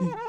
Oh,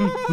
Mm-hmm.